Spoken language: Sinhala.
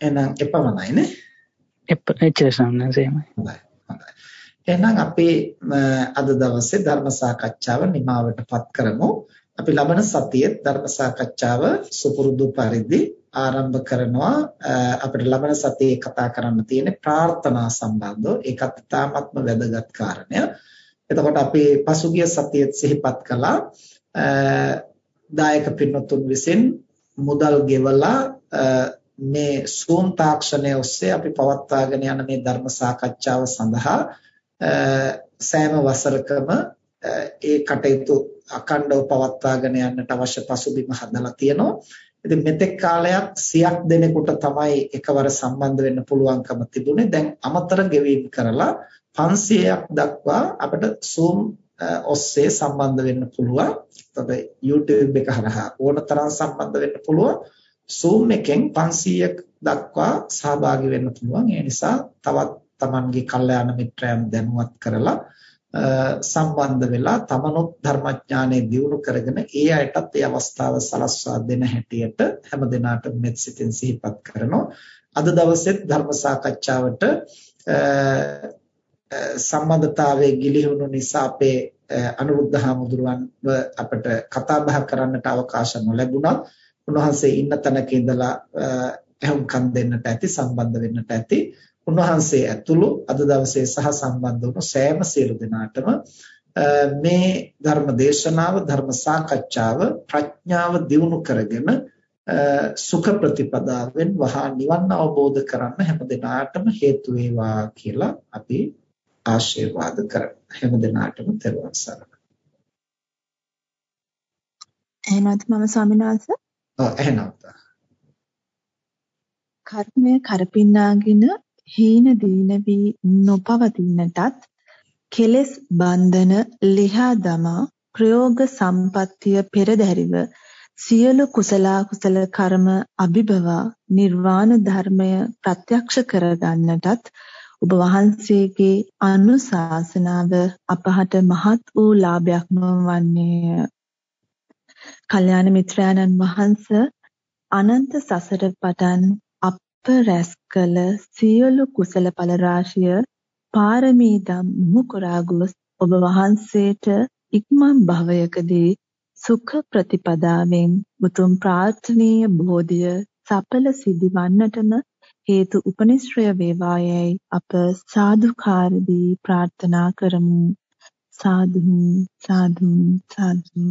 එහෙනම් එපමණයි නේ? එච්චර සම්නසෙමයි. හොඳයි. හොඳයි. එහෙනම් අපි අද දවසේ ධර්ම සාකච්ඡාව නිමවටපත් කරමු. අපි ලබන සතියේ ධර්ම සාකච්ඡාව සුපුරුදු පරිදි ආරම්භ කරනවා අපිට ලබන සතියේ කතා කරන්න තියෙන ප්‍රාර්ථනා සම්බන්ධව ඒකත් ඉතාමත්ම වැදගත් කාරණය. එතකොට අපි පසුගිය සතියේ සිහිපත් කළා දායක පින්වතුන් විසින් මුදල් ගෙවලා මේ Zoom තාක්ෂණය ඔස්සේ අපි පවත්වාගෙන යන මේ ධර්ම සාකච්ඡාව සඳහා සෑම වසරකම ඒ කටයුතු අකණ්ඩව පවත්වාගෙන යන්නට අවශ්‍ය පසුබිම හදලා තියෙනවා. ඉතින් මෙතෙක් කාලයක් 100ක් දෙනෙකුට තමයි එකවර සම්බන්ධ වෙන්න පුළුවන්කම තිබුණේ. දැන් අමතර ගෙවීම් කරලා 500ක් දක්වා අපිට Zoom ඔස්සේ සම්බන්ධ වෙන්න පුළුවන්. එතකොට YouTube එක හරහා ඕනතරම් සම්බන්ධ වෙන්න පුළුවන්. Zoom එකෙන් 500ක් දක්වා සහභාගී වෙන්න පුළුවන්. ඒ නිසා තවත් Tamanගේ කල්යාණ මිත්‍රයන් දැනුවත් කරලා සම්බන්ධ වෙලා තමනුත් ධර්මඥානෙ දියුණු කරගෙන ඒ අයටත් ඒ අවස්ථාව සලස්වා දෙන හැටියට හැම දිනාටම මෙත් සිතින් සිහිපත් කරනවා. අද දවසෙත් ධර්ම සාකච්ඡාවට සම්බන්ධතාවයේ ගිලිහුණු නිසා අපේ අනුරුද්ධ හාමුදුරුවන්ව අපිට කතා බහ කරන්නට අවකාශ නොලැබුණා. උන්වහන්සේ ඉන්න තැනක ඉඳලා එහුම්කන් දෙන්නට ඇති සම්බන්ධ වෙන්නට ඇති. උන්වහන්සේ ඇතුළු අද දවසේ සහ සම්බන්ධ වුණු සෑම සියලු දෙනාටම මේ ධර්ම දේශනාව ධර්ම සාකච්ඡාව ප්‍රඥාව දියුණු කරගෙන සුඛ ප්‍රතිපදාවෙන් වහා නිවන් අවබෝධ කරන්න හැම දිනාටම හේතු වේවා කියලා අපි ආශිර්වාද කරමු හැම දිනාටම තෙරුවන් සරණයි එහෙනම් මම ස්වාමීන් වහන්සේ ඔව් එහෙනම් කර්මය කරපින්නාගෙන හීන දීන වී නොපවතිනටත් කෙලෙස් බන්ධන ලිහා දමා ප්‍රයෝග සම්පත්තිය පෙරදැරිව සියලු කුසල කුසල කර්ම අභිභවා නිර්වාණ ධර්මය ප්‍රත්‍යක්ෂ කරගන්නටත් ඔබ වහන්සේගේ අනුශාසනාව අපහට මහත් වූ ලාභයක්ම වන්නේය. කල්‍යාණ මිත්‍රාණන් වහන්ස අනන්ත සසර පටන් රැස් කළ සියලු කුසල ඵල රාශිය පාරමී දම් මුකුරා ගොස් ඔබ වහන්සේට ඉක්මන් භවයකදී සුඛ ප්‍රතිපදාවෙන් උතුම් ප්‍රාර්ථනීය බෝධිය සඵල සිදුවන්නටම හේතු උපනිශ්‍රය වේවායයි අප සාදුකාරදී ප්‍රාර්ථනා කරමු. සාදු සාදු සාදු